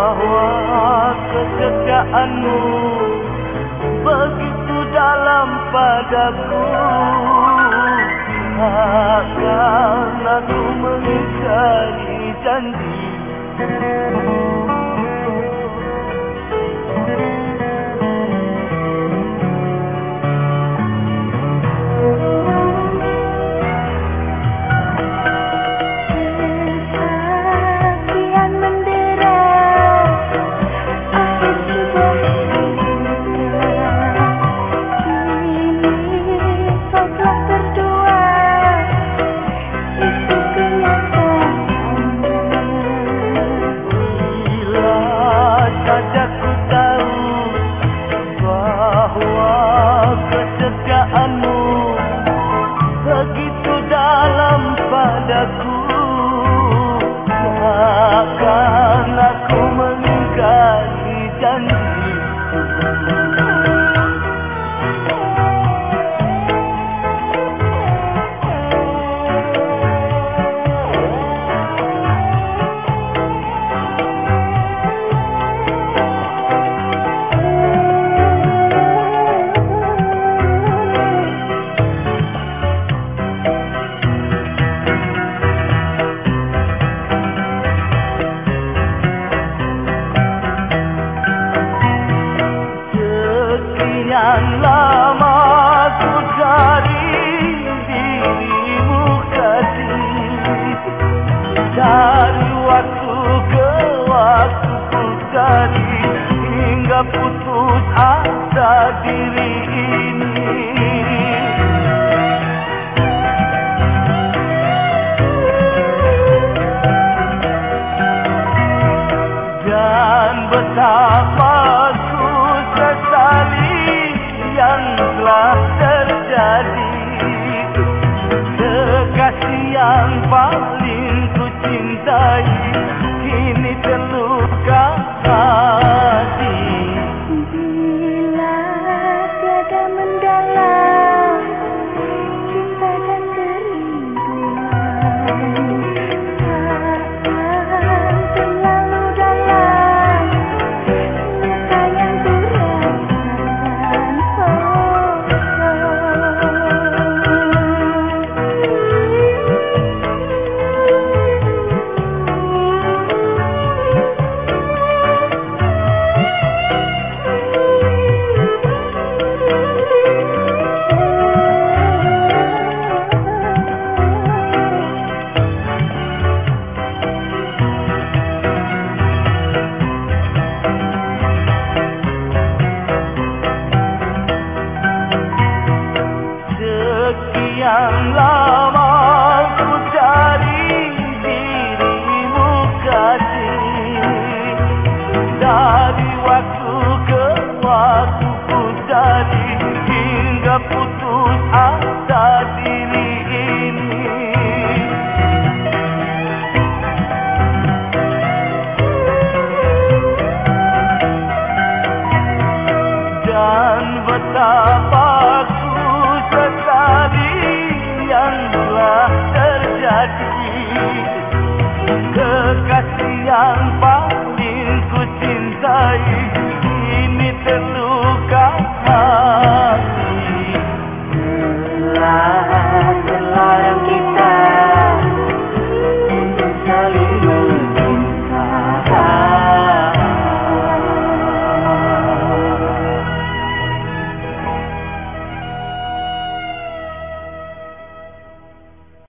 bahwa kesetiaanmu begitu dalam padaku akan aku mengingkari janji. Putus asa diri ini. Dan betapa ku sesali yang telah terjadi. Kekasih yang paling ku cintai Kini terluka betapa yang